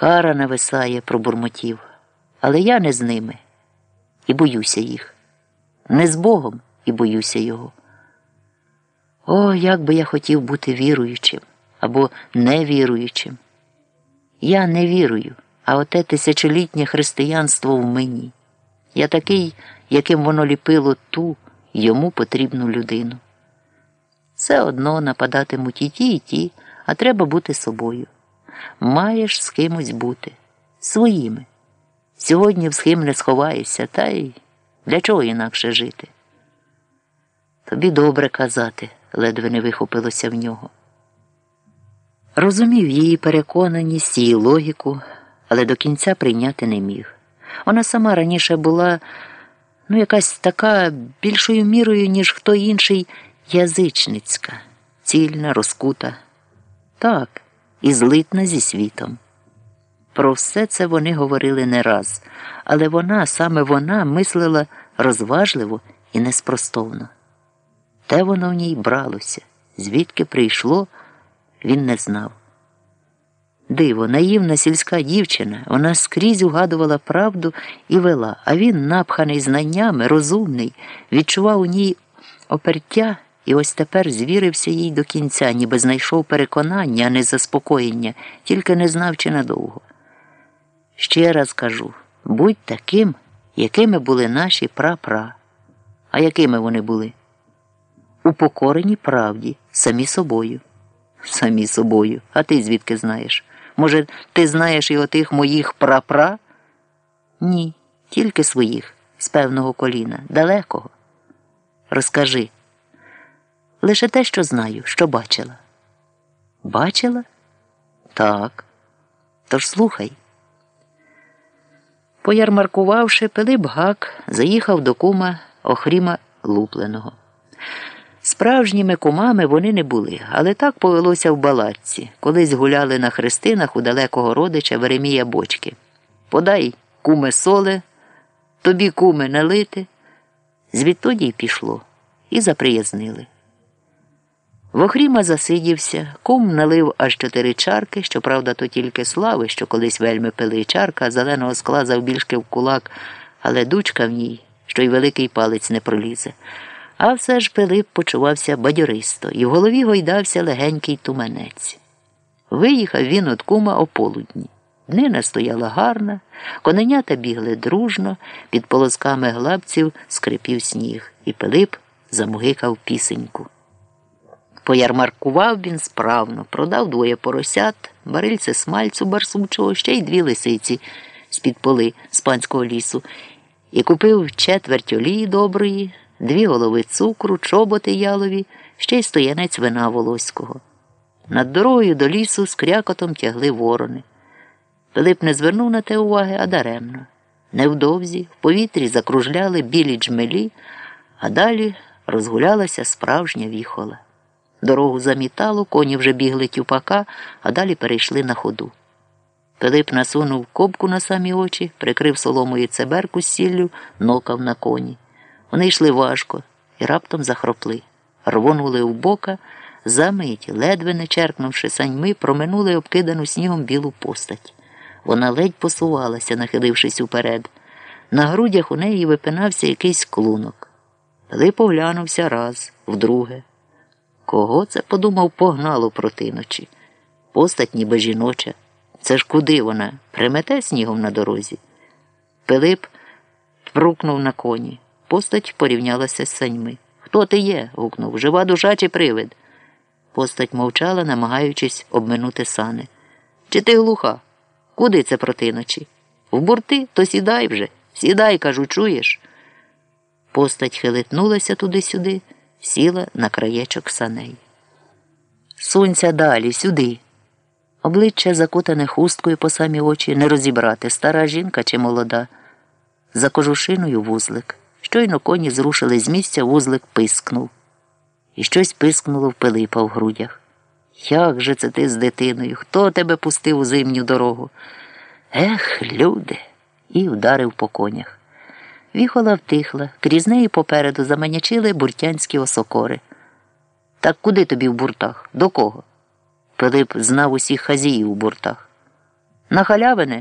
Кара нависає, пробурмотів, але я не з ними і боюся їх. Не з Богом і боюся його. О, як би я хотів бути віруючим або невіруючим. Я не вірую, а оте тисячолітнє християнство в мені. Я такий, яким воно ліпило ту йому потрібну людину. Все одно нападатимуть і ті, і ті, а треба бути собою. Маєш з кимось бути, своїми. Сьогодні в схим не сховаєшся, та й для чого інакше жити? Тобі добре казати, ледве не вихопилося в нього. Розумів її переконаність, її логіку, але до кінця прийняти не міг. Вона сама раніше була ну, якась така більшою мірою, ніж хто інший, язичницька, цільна, розкута. Так, і злитна зі світом. Про все це вони говорили не раз, але вона, саме вона, мислила розважливо і неспростовно. Те воно в ній бралося, звідки прийшло, він не знав. Диво, наївна сільська дівчина, вона скрізь угадувала правду і вела, а він, напханий знаннями, розумний, відчував у ній опертя і ось тепер звірився їй до кінця, ніби знайшов переконання, а не заспокоєння, тільки не знав чи надовго. Ще раз кажу будь таким, якими були наші прапра. А якими вони були? Упокорені правді, самі собою. Самі собою. А ти звідки знаєш? Може, ти знаєш і отих моїх прапра? Ні, тільки своїх, з певного коліна, далекого. Розкажи. Лише те, що знаю, що бачила. Бачила? Так. Тож слухай. Поярмаркувавши, Пилип Гак заїхав до кума Охріма Лупленого. Справжніми кумами вони не були, але так повелося в балатці, колись гуляли на хрестинах у далекого родича Веремія Бочки. Подай, куме соле, тобі куме налити. Звідтоді й пішло, і заприязнили. Вохріма засидівся, кум налив аж чотири чарки, щоправда, то тільки слави, що колись вельми пили чарка, зеленого скла завбільшки в кулак, але дучка в ній, що й великий палець не пролізе. А все ж Пилип почувався бадьористо, і в голові гойдався легенький туманець. Виїхав він от кума о полудні. Днина стояла гарна, коненята бігли дружно, під полосками глабців скрипів сніг, і Пилип замугикав пісеньку. Поярмаркував він справно, продав двоє поросят, барильце смальцю барсучого, ще й дві лисиці з-під поли з панського лісу, і купив четверть олії доброї, дві голови цукру, чоботи ялові, ще й стоянець вина волоського. Над дорогою до лісу з крякотом тягли ворони. Пилип не звернув на те уваги, а даремно. Невдовзі в повітрі закружляли білі джмелі, а далі розгулялася справжня віхола. Дорогу замітало, коні вже бігли тюпака, а далі перейшли на ходу. Пилип насунув кобку на самі очі, прикрив соломою цеберку з сіллю, нокав на коні. Вони йшли важко і раптом захропли, рвонули в бока, замить, ледве не черкнувши саньми, проминули обкидану снігом білу постать. Вона ледь посувалася, нахилившись уперед. На грудях у неї випинався якийсь клунок. Пилип оглянувся раз, вдруге. Кого це подумав погнало проти ночі? Постать ніби жіноча. Це ж куди вона? Примете снігом на дорозі? Пилип прукнув на коні. Постать порівнялася з саньми. Хто ти є? гукнув. Жива душа чи привид? Постать мовчала, намагаючись обминути сани. Чи ти глуха? Куди це проти ночі? В бурти, то сідай вже. Сідай, кажу, чуєш? Постать хилитнулася туди-сюди сіла на краєчок саней. Сунься далі, сюди. Обличчя закутане хусткою по самі очі не розібрати, стара жінка чи молода. За кожушиною вузлик. Щойно коні зрушили з місця, вузлик пискнув. І щось пискнуло в Пилипа в грудях. Як же це ти з дитиною? Хто тебе пустив у зимню дорогу? Ех, люди. І вдарив по конях. Віхола втихла, крізь неї попереду заманячили буртянські осокори. Так куди тобі в буртах? До кого? Пилип знав усіх хазіїв у буртах. На халявини